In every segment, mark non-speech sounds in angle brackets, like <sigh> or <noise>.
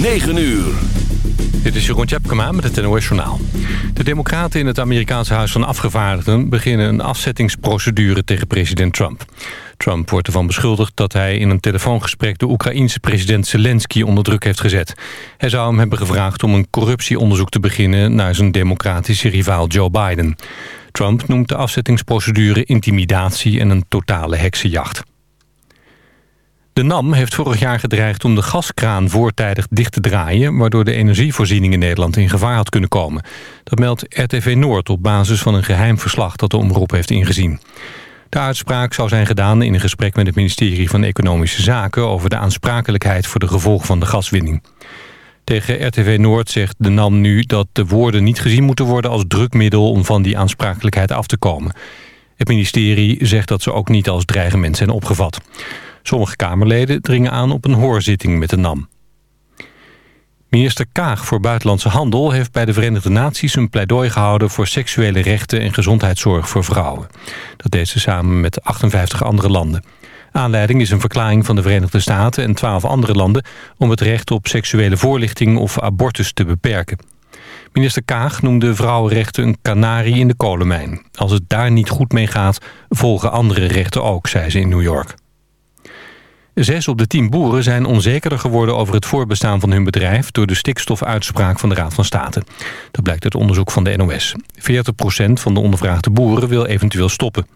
9 uur. Dit is Jeroen Tjepkema met het NOS Journaal. De democraten in het Amerikaanse Huis van Afgevaardigden... beginnen een afzettingsprocedure tegen president Trump. Trump wordt ervan beschuldigd dat hij in een telefoongesprek... de Oekraïense president Zelensky onder druk heeft gezet. Hij zou hem hebben gevraagd om een corruptieonderzoek te beginnen... naar zijn democratische rivaal Joe Biden. Trump noemt de afzettingsprocedure intimidatie en een totale heksenjacht. De NAM heeft vorig jaar gedreigd om de gaskraan voortijdig dicht te draaien... waardoor de energievoorziening in Nederland in gevaar had kunnen komen. Dat meldt RTV Noord op basis van een geheim verslag dat de omroep heeft ingezien. De uitspraak zou zijn gedaan in een gesprek met het ministerie van Economische Zaken... over de aansprakelijkheid voor de gevolgen van de gaswinning. Tegen RTV Noord zegt de NAM nu dat de woorden niet gezien moeten worden als drukmiddel... om van die aansprakelijkheid af te komen. Het ministerie zegt dat ze ook niet als dreigement zijn opgevat. Sommige Kamerleden dringen aan op een hoorzitting met de NAM. Minister Kaag voor Buitenlandse Handel heeft bij de Verenigde Naties een pleidooi gehouden voor seksuele rechten en gezondheidszorg voor vrouwen. Dat deed ze samen met 58 andere landen. Aanleiding is een verklaring van de Verenigde Staten en 12 andere landen om het recht op seksuele voorlichting of abortus te beperken. Minister Kaag noemde vrouwenrechten een kanarie in de kolenmijn. Als het daar niet goed mee gaat, volgen andere rechten ook, zei ze in New York. Zes op de tien boeren zijn onzekerder geworden over het voorbestaan van hun bedrijf... door de stikstofuitspraak van de Raad van State. Dat blijkt uit onderzoek van de NOS. 40% van de ondervraagde boeren wil eventueel stoppen.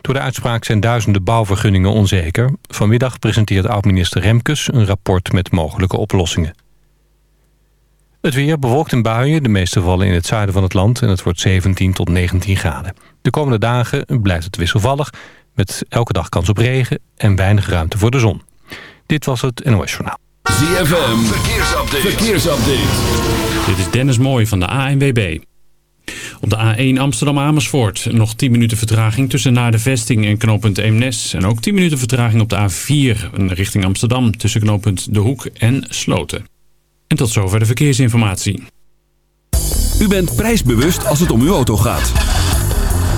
Door de uitspraak zijn duizenden bouwvergunningen onzeker. Vanmiddag presenteert oud-minister Remkes een rapport met mogelijke oplossingen. Het weer bewolkt in buien, de meeste vallen in het zuiden van het land... en het wordt 17 tot 19 graden. De komende dagen blijft het wisselvallig met elke dag kans op regen en weinig ruimte voor de zon. Dit was het NOS Journaal. ZFM, verkeersupdate. verkeersupdate. Dit is Dennis Mooij van de ANWB. Op de A1 Amsterdam-Amersfoort nog 10 minuten vertraging tussen naar de vesting en knooppunt Eemnes. En ook 10 minuten vertraging op de A4 richting Amsterdam tussen knooppunt De Hoek en Sloten. En tot zover de verkeersinformatie. U bent prijsbewust als het om uw auto gaat.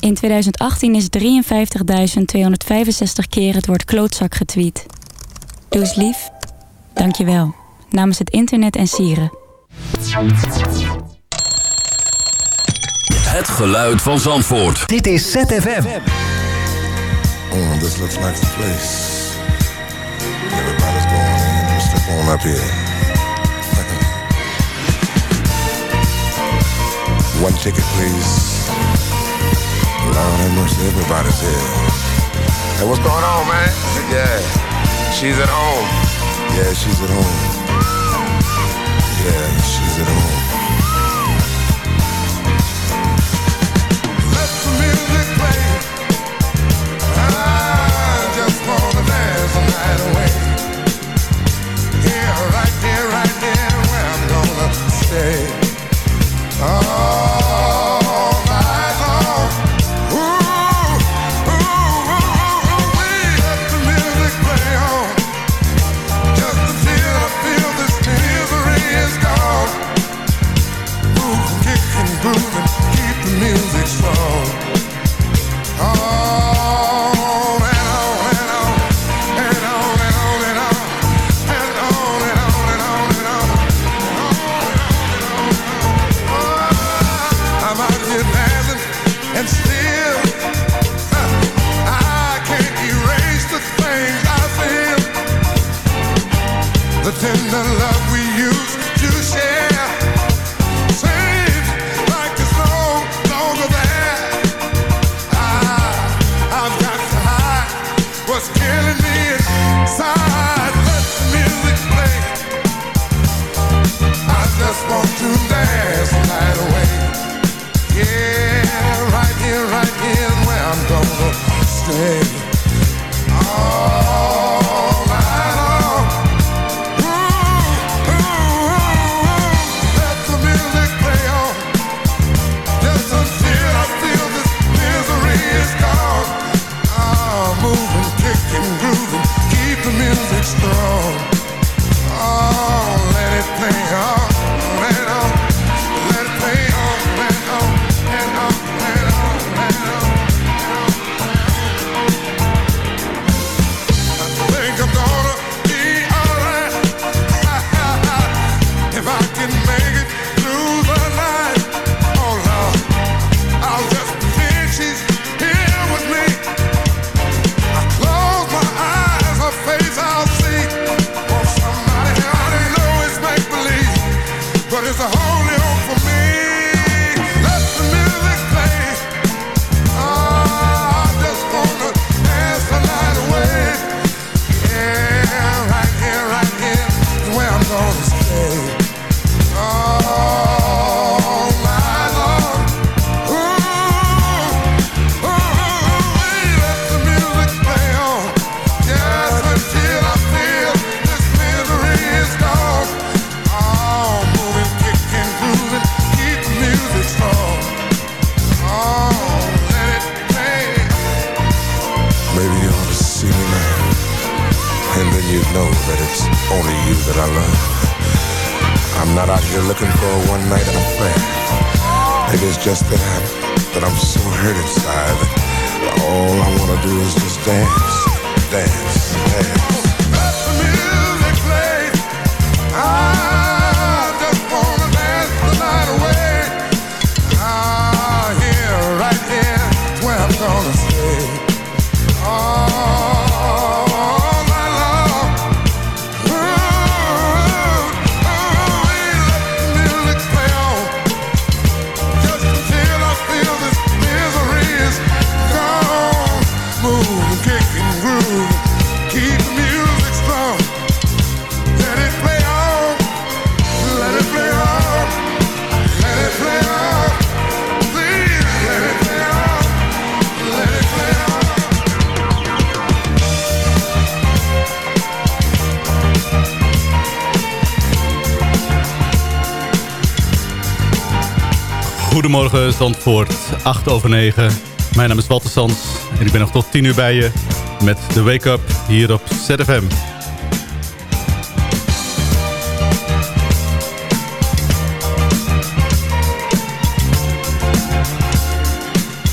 In 2018 is 53.265 keer het woord klootzak getweet. Doe eens lief. Dank je wel. Namens het internet en sieren. Het geluid van Zandvoort. Dit is ZFM. Oh, this looks like the place. Everybody's going in. Step on up here. One ticket, please. Lord have mercy, everybody's here. Hey, what's going on, man? Yeah, she's at home. Yeah, she's at home. Yeah, she's at home. Let the music play. I just wanna dance the night away. Here, right here, right here, where I'm gonna stay. Oh. Goedemorgen Zandvoort, 8 over 9. Mijn naam is Walter Sands en ik ben nog tot 10 uur bij je met de Wake Up hier op ZFM.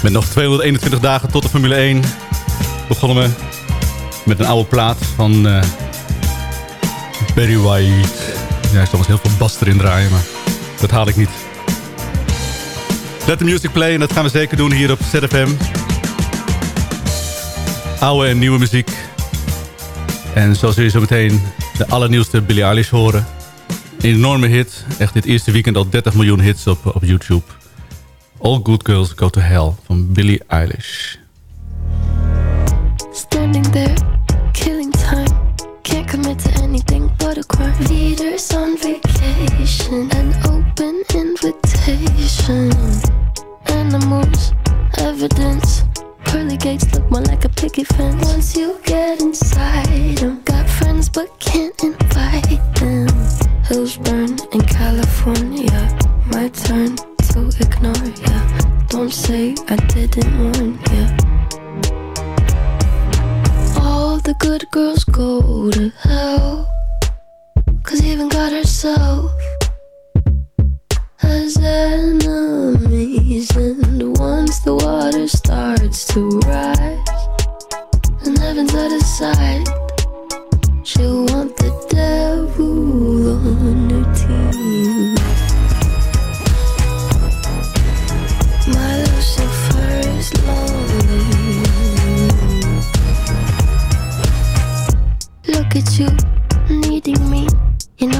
Met nog 221 dagen tot de Formule 1 begonnen we met een oude plaat van eh, Barry White. Ja, er stond heel veel bas erin draaien, maar dat haal ik niet. Let the music play en dat gaan we zeker doen hier op ZFM. Oude en nieuwe muziek. En zoals jullie zo meteen de allernieuwste Billie Eilish horen. Een enorme hit. Echt dit eerste weekend al 30 miljoen hits op, op YouTube. All Good Girls Go to Hell van Billie Eilish. Standing there, killing time. Can't commit to anything but a. Leaders on vacation, an open invitation. Animals, evidence. Pearly gates look more like a picket fence. Once you get inside them, got friends but can't invite them. Hills burn in California. My turn to ignore ya. Don't say I didn't warn ya. All the good girls go to hell. Cause even God herself has enemies. And once the water starts to rise, and heaven's out of sight, she'll want the devil on her team. My lonely. Look at you, needing me.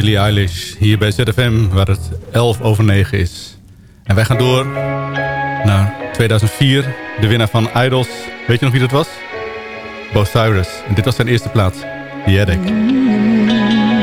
Billie Eilish hier bij ZFM waar het 11 over 9 is. En wij gaan door naar 2004. De winnaar van Idols. Weet je nog wie dat was? Bo Cyrus. En dit was zijn eerste plaats. The.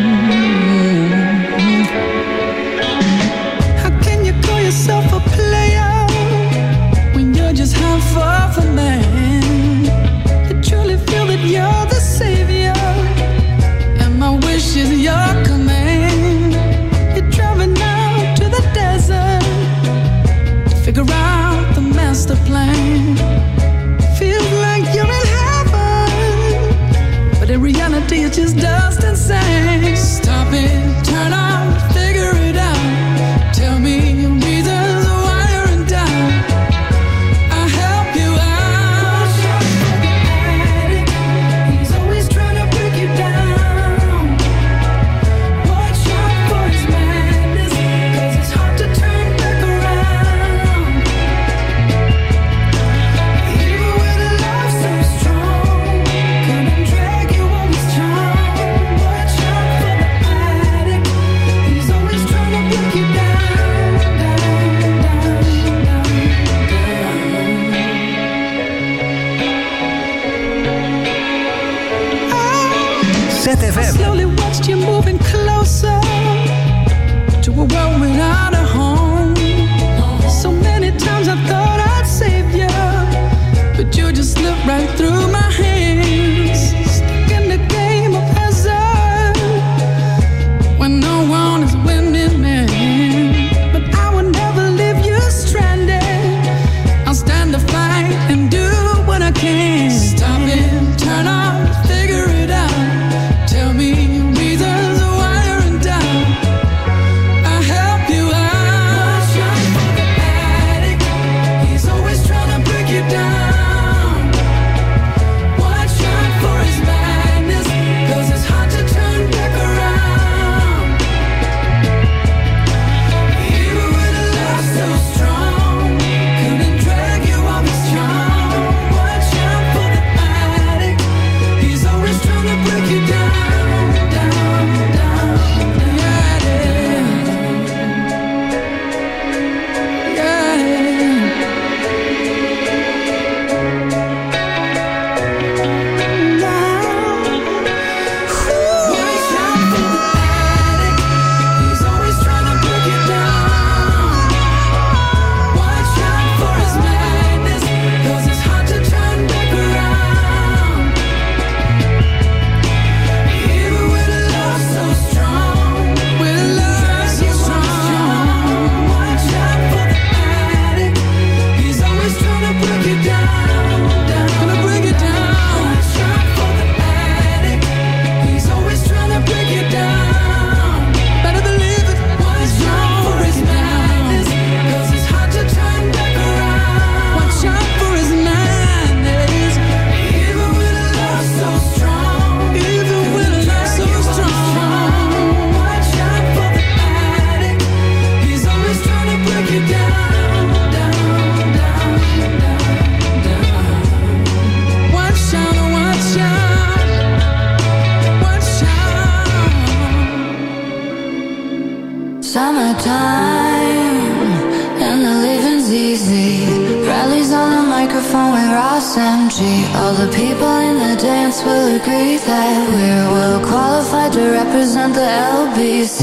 Ross M G. all All the people in the dance will agree That we're well qualified to represent the LBC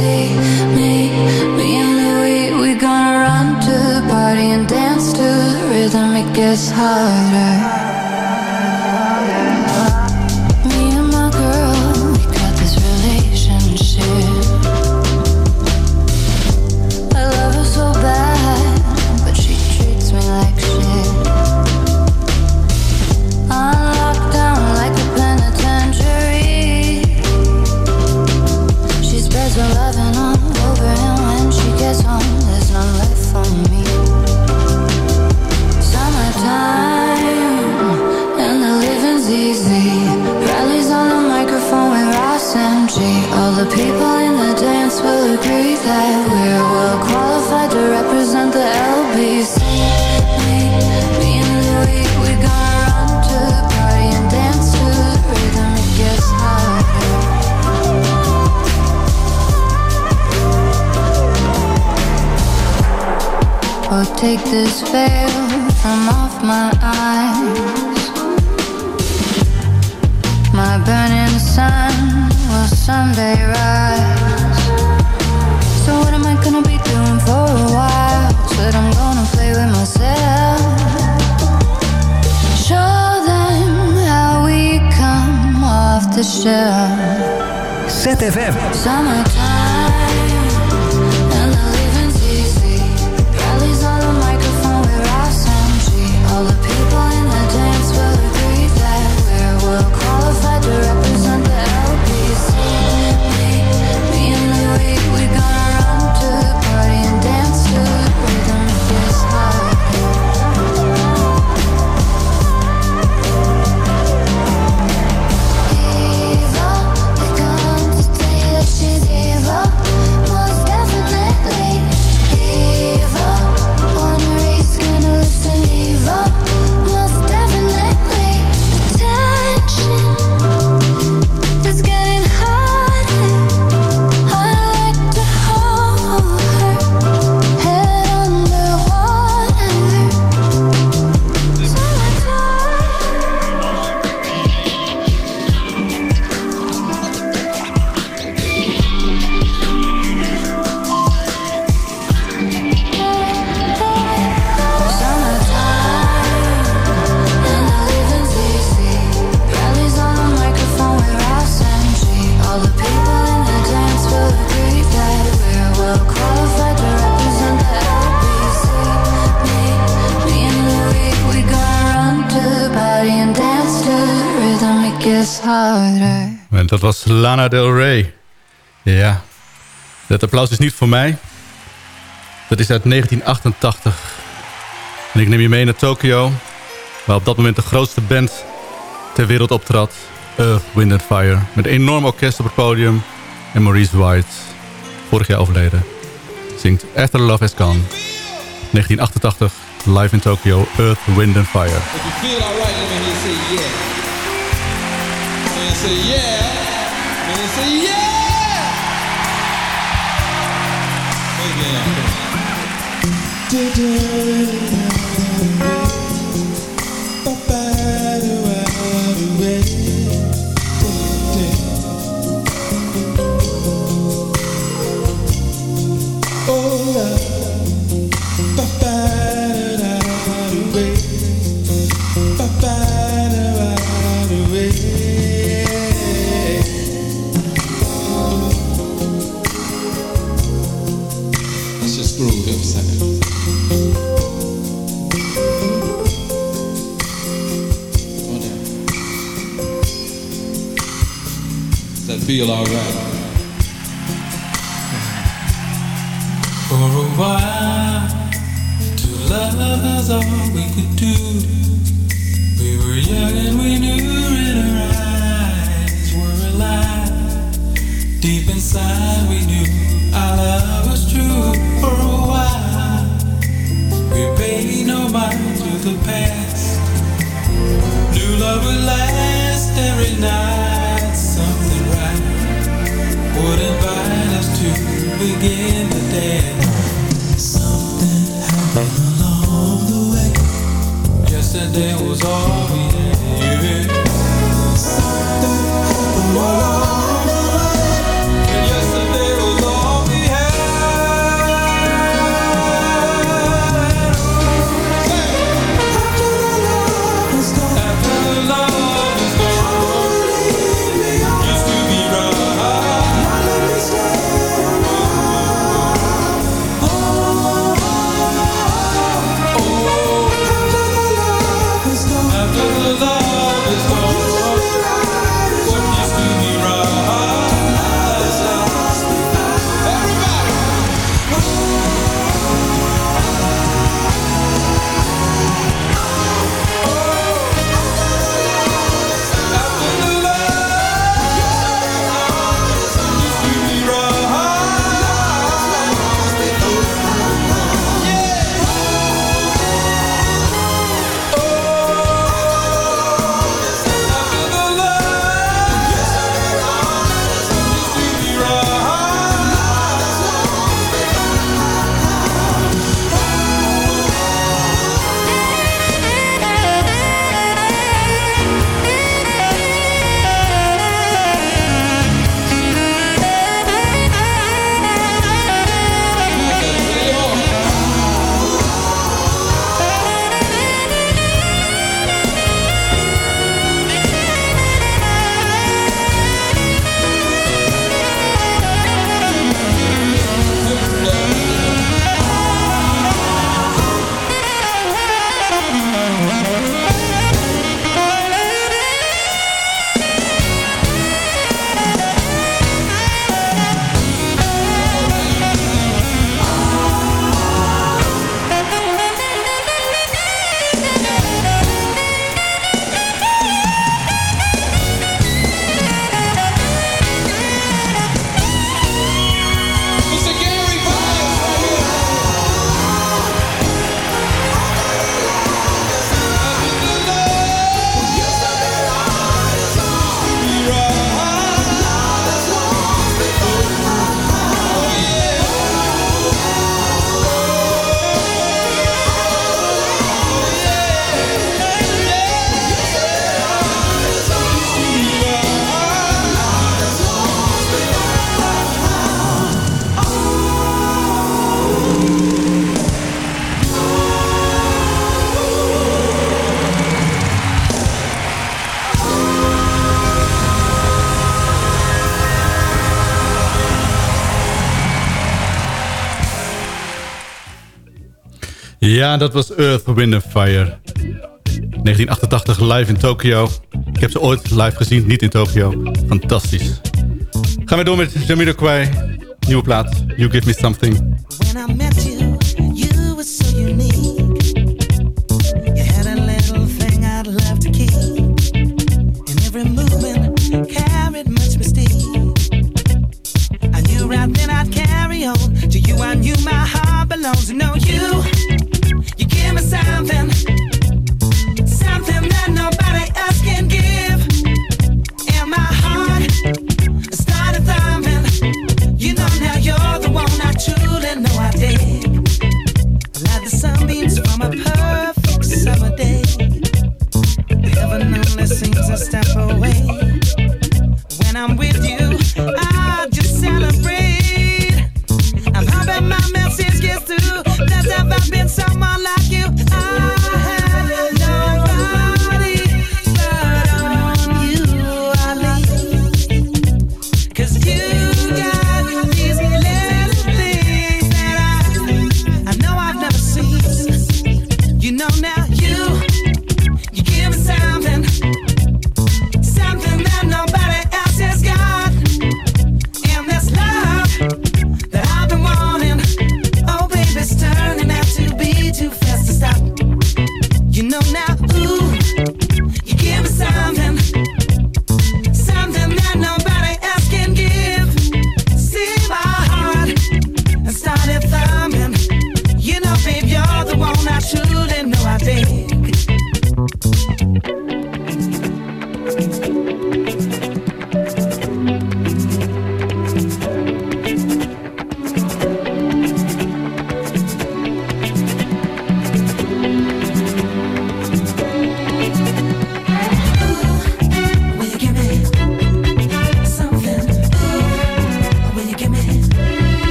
Me, me and Louis, we gonna run to the party And dance to the rhythm, it gets harder. that we're well qualified to represent the LBC. Me, me and we gonna run to the party and dance to the rhythm. It gets. Oh, take this veil from off my eyes. My burning sun will someday rise. but I'm gonna play with myself. Show them how we come off the shelf. ZFM. Summertime. Lana Del Rey. Ja. Dat applaus is niet voor mij. Dat is uit 1988. En ik neem je mee naar Tokio. Waar op dat moment de grootste band ter wereld optrad. Earth, Wind and Fire. Met een enorm orkest op het podium. En Maurice White, vorig jaar overleden, zingt After Love Has Gone. 1988, live in Tokyo, Earth, Wind and Fire. If you feel alright, let me you say yeah. Say yeah. Man say yeah. Feel alright? For a while, to love is all we could do. We were young and we knew in our eyes were alive. Deep inside, we knew our love was true. For a while, we paid no mind to the past. New love would last every night. Would invite us to begin to dance. Something happened along the way. Yesterday was all we had. Something happened along Ja, dat was Earth, Wind Fire. 1988 live in Tokyo. Ik heb ze ooit live gezien, niet in Tokio. Fantastisch. Gaan we door met Jamiroquai. Nieuwe plaat, You Give Me Something.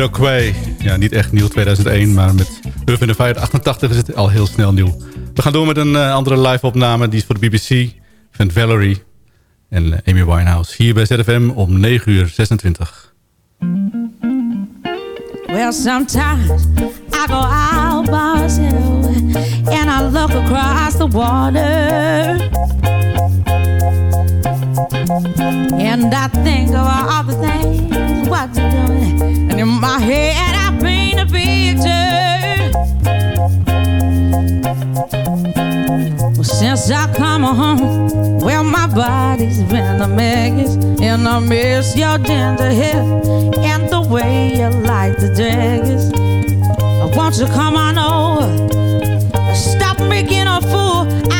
Jamiroquai. Ja, niet echt nieuw 2001, maar met Huff in de Fire 88 is het al heel snel nieuw. We gaan door met een eh, andere live-opname. Die is voor de BBC van Valerie en eh, Amy Winehouse. Hier bij ZFM om 9 uur 26. Well, sometimes I go out and I look across the water. And I think of all the things what you're doing. And in my head, I paint a picture. Since I come home, well, my body's been a mess. And I miss your ginger hair and the way you like the daggers. I want you come on over. Stop making a fool out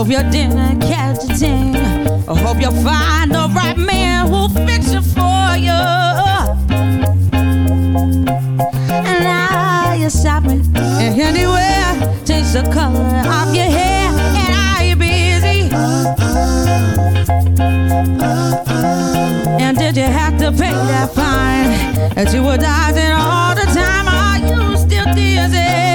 hope you didn't catch a thing. I hope you find the right man who'll fix it for you. And now you're shopping anywhere. Change the color of your hair. And are you busy? And did you have to pay that fine? That you were dodging all the time. Are you still dizzy?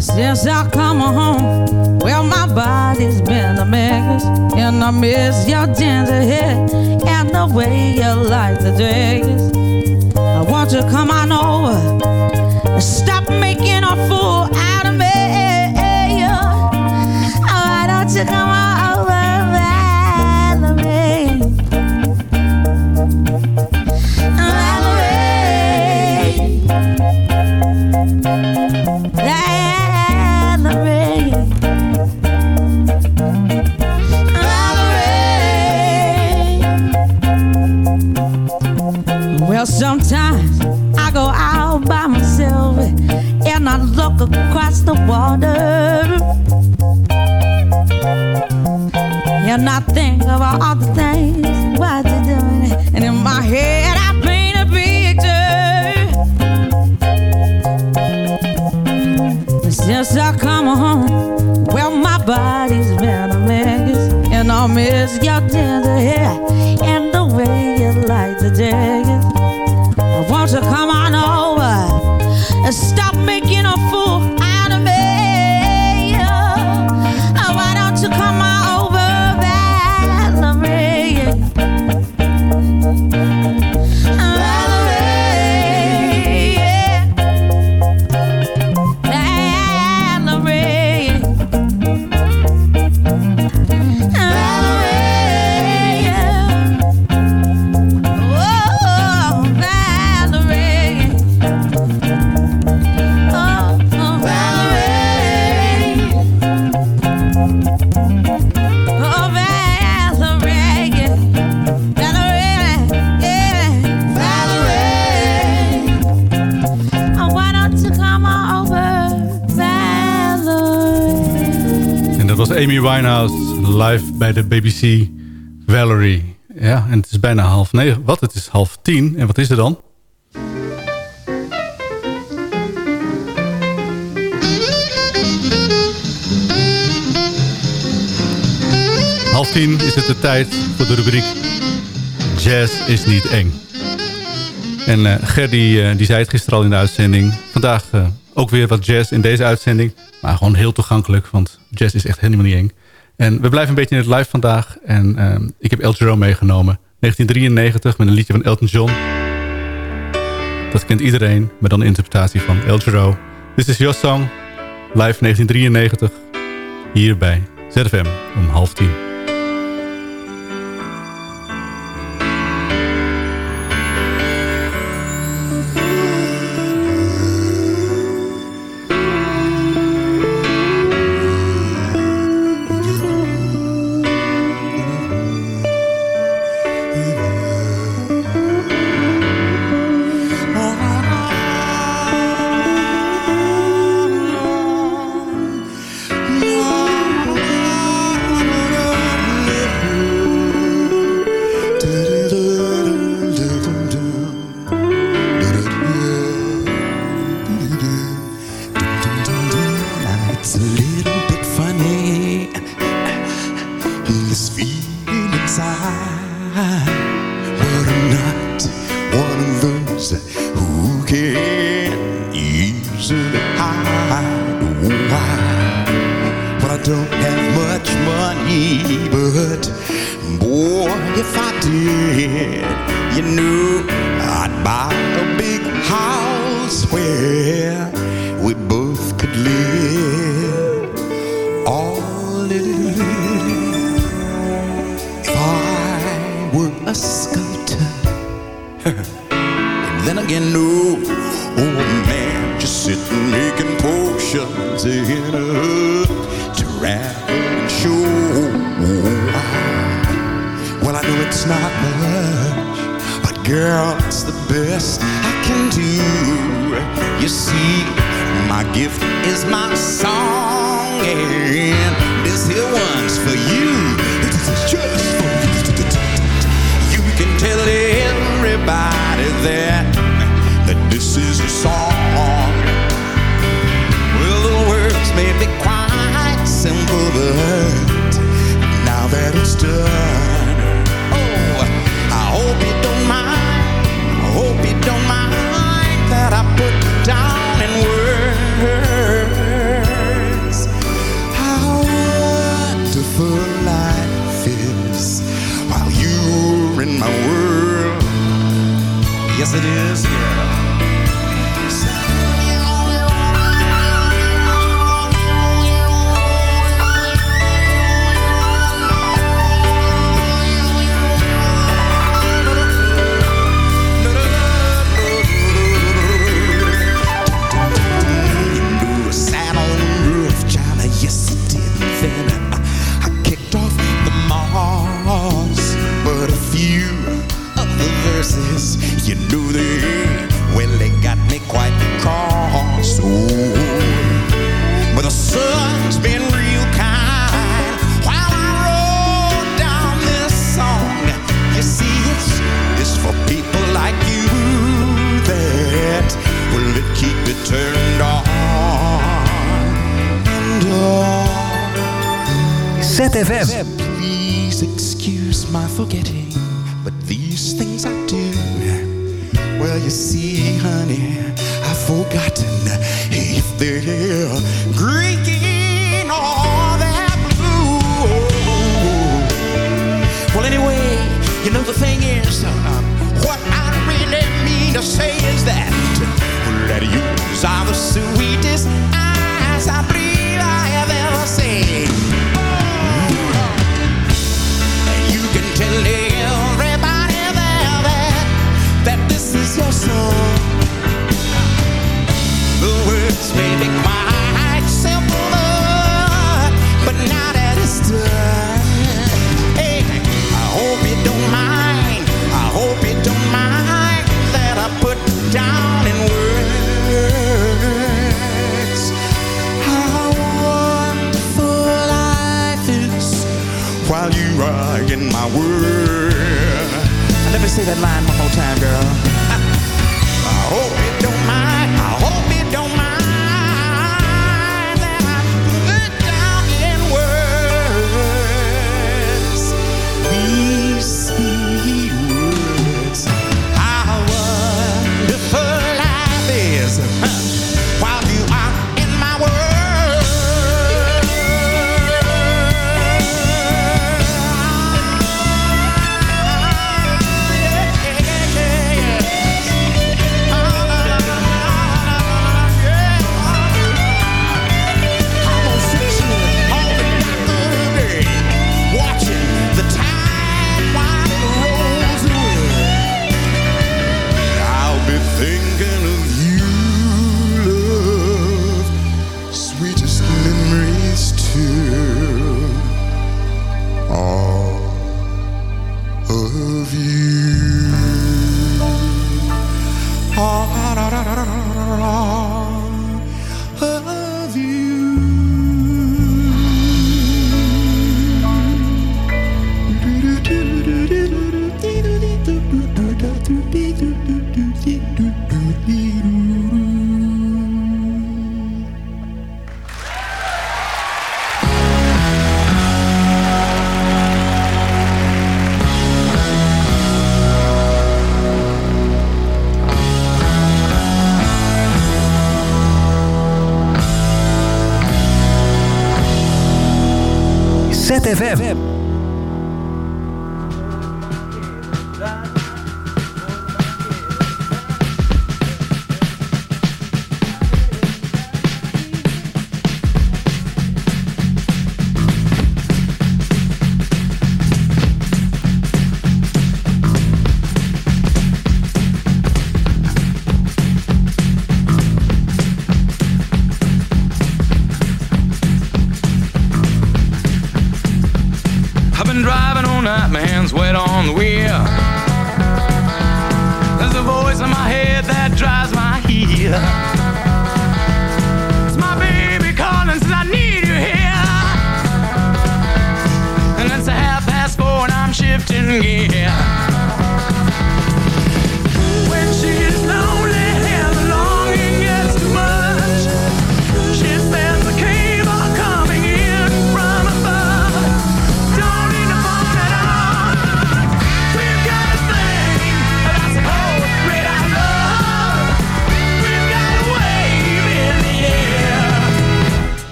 Since I come home, well, my body's been a mess. And I miss your tender head and the way you like to dress. I think about all the things what you're doing. it, And in my head, I paint a picture. Since I come home, well, my body's been a mess. And I miss your was Amy Winehouse live bij de BBC Valerie. Ja, en het is bijna half negen. Wat? Het is half tien. En wat is er dan? Half tien is het de tijd voor de rubriek Jazz is niet eng. En eh, die zei het gisteren al in de uitzending. Vandaag eh, ook weer wat jazz in deze uitzending. Maar gewoon heel toegankelijk, want jazz is echt helemaal niet eng. En we blijven een beetje in het live vandaag. En eh, ik heb El Giro meegenomen. 1993 met een liedje van Elton John. Dat kent iedereen, maar dan de interpretatie van El Giro. This is your song, live 1993. Hier bij ZFM om half tien. Know, I'd buy a big house where we both could live. All if I were a sculptor. <laughs> and then again, no, oh man, just sitting making potions in a travel show. Well, I know it's not but girl, it's the best I can do. You see, my gift is my song, and this here one's for you. Is just for you. You can tell everybody that that this is a song. Well, the words may be quite simple, but now that it's done, oh, I hope you Hope you don't mind that I put down in words how wonderful life is while you're in my world. Yes, it is, yeah. Verses, you knew they, well, they got me quite cross. Oh, but the sun's been real kind while I wrote down this song. You see, it's, it's for people like you that will it keep it turned on and on. ZFM. Please excuse my forgetting, but these things I do. Well, you see, honey, I've forgotten if they're green or they're blue. Well, anyway, you know the thing is, uh, what I really mean to say is that, that you are the sweetest eyes I believe I have ever seen. Your. The words may be quite simple, but hey, I hope you don't mind. I hope you don't mind that I put down in words how wonderful life is while you are in my world. Let me say that line one more time, girl.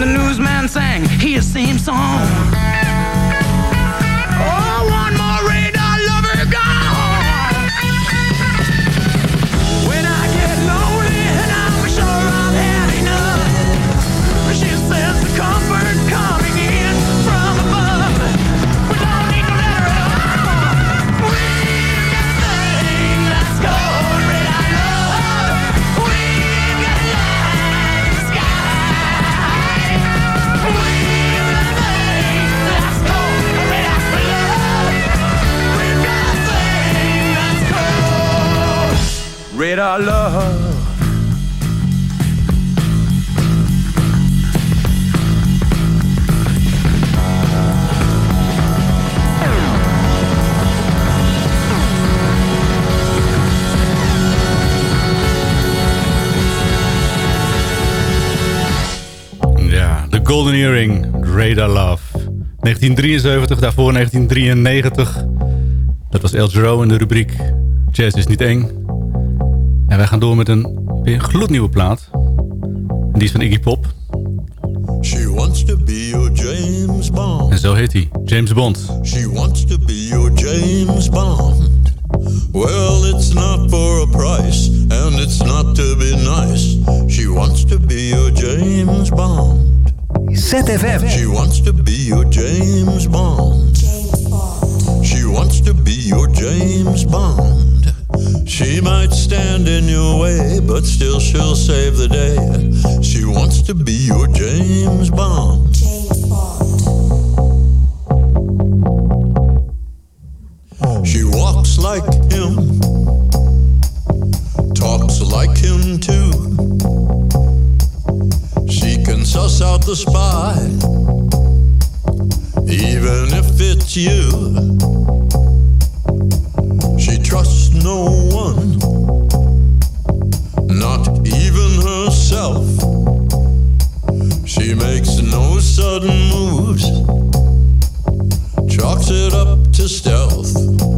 The newsman sang his same song. Red eye love. Golden Earring, Radar Love. 1973, daarvoor 1993. Dat was El Giro in de rubriek Jazz is niet eng. En wij gaan door met een weer gloednieuwe plaat. En die is van Iggy Pop. She wants to be your James Bond. En zo heet hij, James Bond. She wants to be your James Bond. Well, it's not for a price, and it's not to be nice. She wants to be your James Bond. ZFM. She wants to be your James Bond. She wants to be your James Bond. She might stand in your way, but still she'll save the day. She wants to be your James Bond. She walks like him, talks like him too. She can suss out the spy, even if it's you. No one, not even herself. She makes no sudden moves, chalks it up to stealth.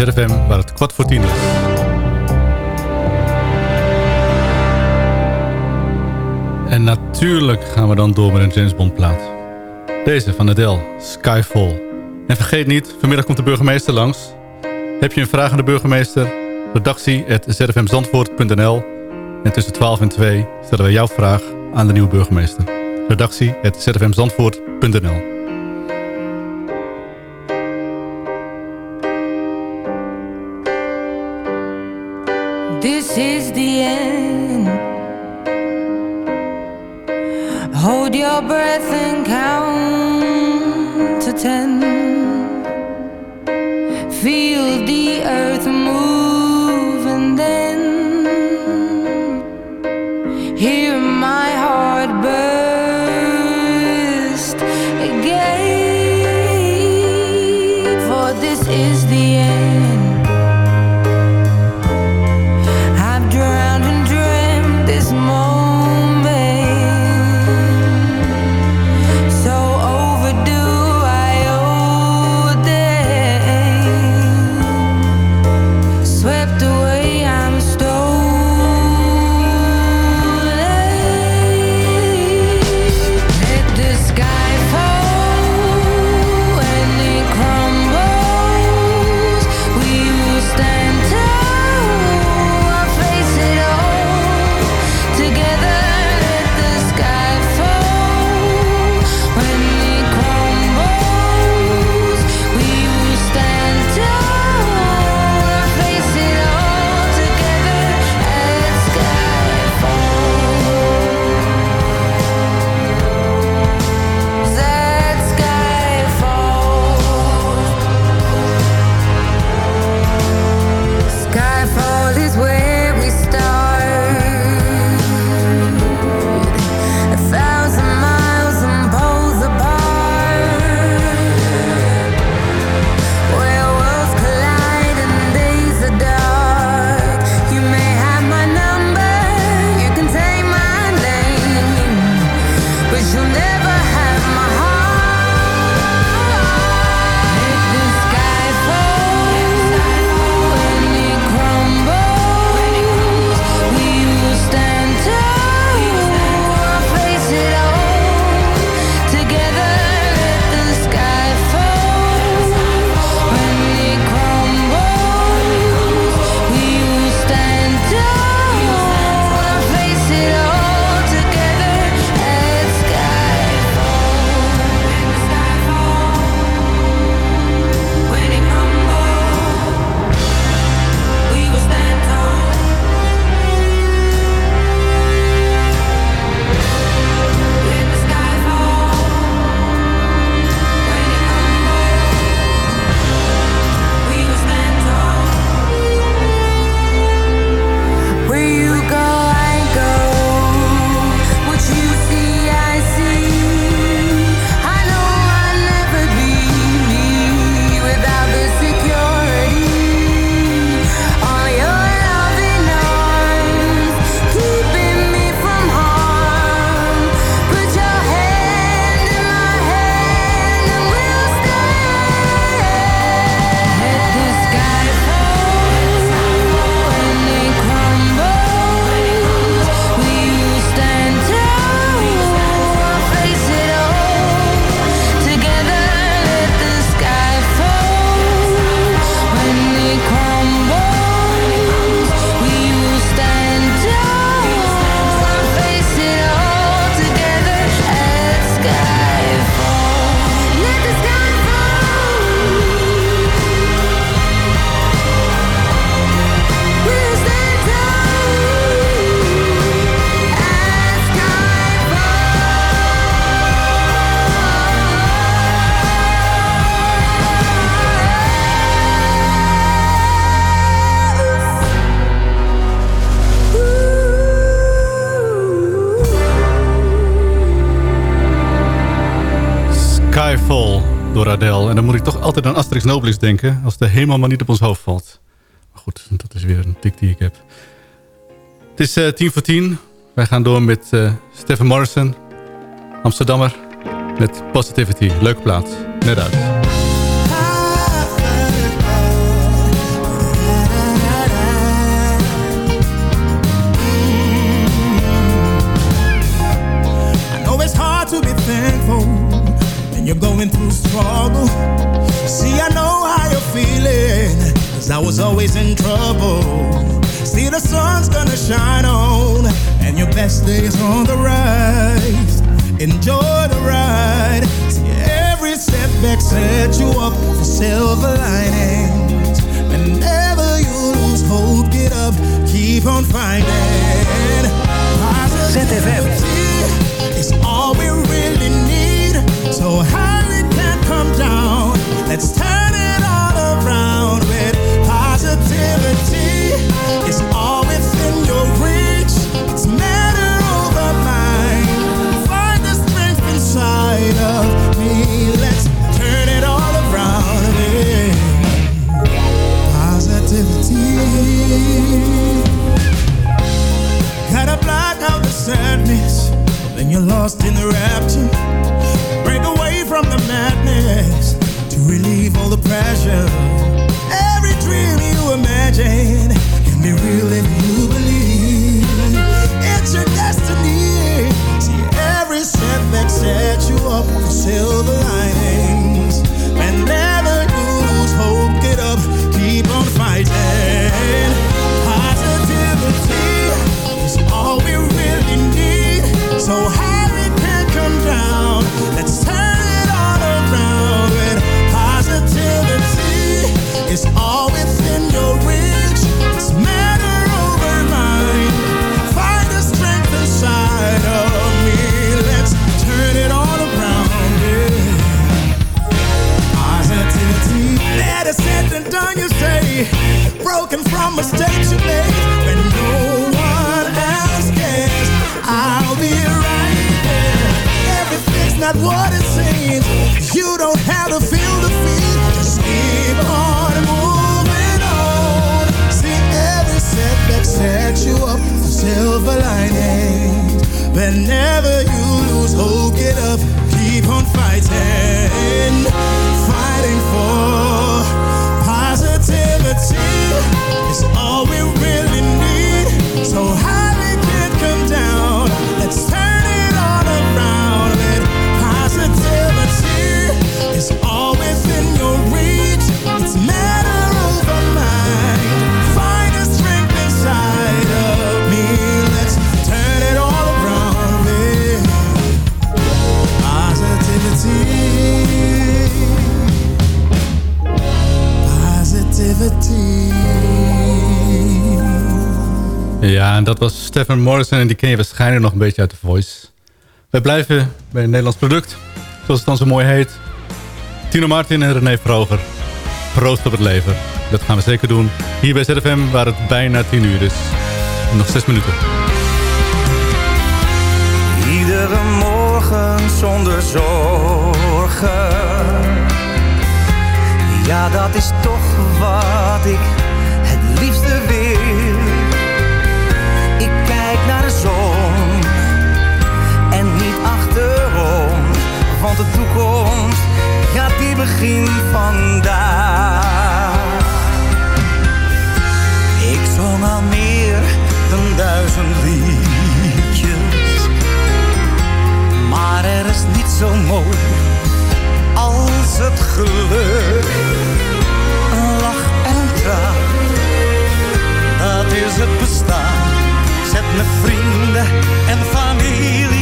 ZFM, waar het kwart voor tien is. En natuurlijk gaan we dan door met een James Bond plaat. Deze van Adele, Skyfall. En vergeet niet, vanmiddag komt de burgemeester langs. Heb je een vraag aan de burgemeester? redactie.zfmzandvoort.nl En tussen 12 en 2 stellen wij jouw vraag aan de nieuwe burgemeester. redactie.zfmzandvoort.nl door Adele. En dan moet ik toch altijd aan Asterix en Obelix denken... als de hemel maar niet op ons hoofd valt. Maar goed, dat is weer een tik die ik heb. Het is eh, tien voor tien. Wij gaan door met Stephen Morrison, Amsterdammer... met Positivity. Leuke plaats. Net uit. You're going through struggle. See, I know how you're feeling, cause I was always in trouble. See, the sun's gonna shine on, and your best days on the rise. Enjoy the ride. See, every setback set you up for silver linings. Whenever you lose hope, get up, keep on fighting. Positivity is all we really need. So high it can come down. Let's turn it all around with positivity. It's all within your reach. It's matter over mind. Find the strength inside of me. Let's turn it all around with positivity. Gotta block out the sadness when you're lost in the rapture. Madness to relieve all the pressure. Every dream you imagine can be real if you believe. It's your destiny. See, every setback sets you up for silver linings. Stephen Morrison en die ken je waarschijnlijk nog een beetje uit The Voice. Wij blijven bij een Nederlands product, zoals het dan zo mooi heet. Tino Martin en René Vroger. Proost op het leven. Dat gaan we zeker doen. Hier bij ZFM, waar het bijna 10 uur is. Nog 6 minuten. Iedere morgen zonder zorgen. Ja, dat is toch wat ik het liefste wil. Want de toekomst, ja, die begint vandaag. Ik zong al meer dan duizend liedjes. Maar er is niet zo mooi als het geluk. Een lach en een traan, dat is het bestaan. Zet mijn vrienden en familie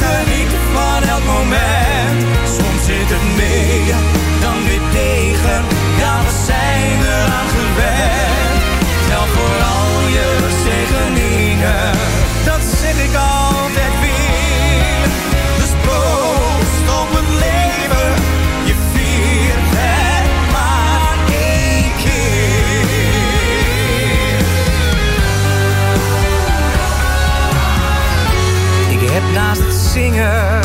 geniet van elk moment. Soms zit het mee, dan weer tegen. Ja, we zijn eraan gewend. zingen.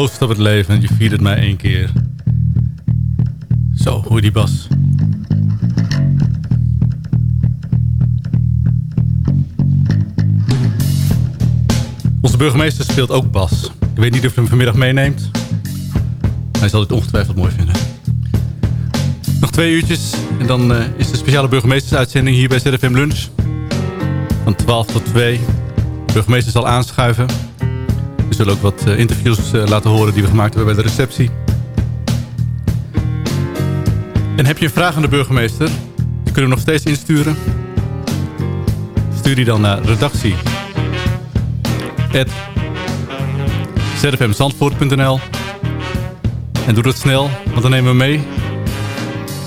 Proost op het leven, je viert het mij één keer. Zo, hoor die bas. Onze burgemeester speelt ook bas. Ik weet niet of hij hem vanmiddag meeneemt. Hij zal dit ongetwijfeld mooi vinden. Nog twee uurtjes en dan eh, is de speciale burgemeestersuitzending hier bij ZFM Lunch. Van 12 tot 2. De burgemeester zal aanschuiven. Zullen ook wat eh, interviews eh, laten horen die we gemaakt hebben bij de receptie. En heb je een vraag aan de burgemeester? Die kunnen we nog steeds insturen. Stuur die dan naar redactie. En doe dat snel, want dan nemen we mee.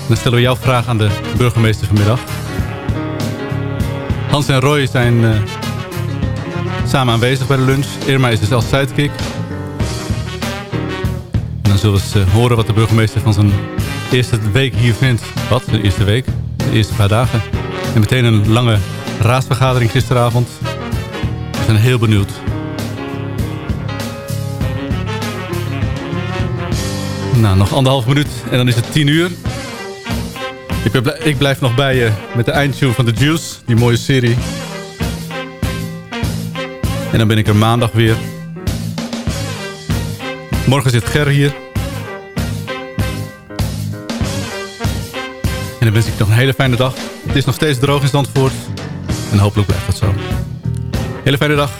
Dan stellen we jouw vraag aan de burgemeester vanmiddag. Hans en Roy zijn eh, samen aanwezig bij de lunch. Irma is dus als sidekick. Dan zullen we eens eh, horen wat de burgemeester van zijn eerste week hier vindt. Wat? De eerste week? De eerste paar dagen. En meteen een lange raadsvergadering gisteravond. We zijn heel benieuwd. Nou, nog anderhalf minuut en dan is het tien uur. Ik, ik blijf nog bij je met de eindtune van The Juice. Die mooie serie. En dan ben ik er maandag weer. Morgen zit Ger hier. En dan wens ik nog een hele fijne dag. Het is nog steeds droog in Zandvoort. En hopelijk blijft dat zo. Hele fijne dag.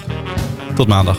Tot maandag.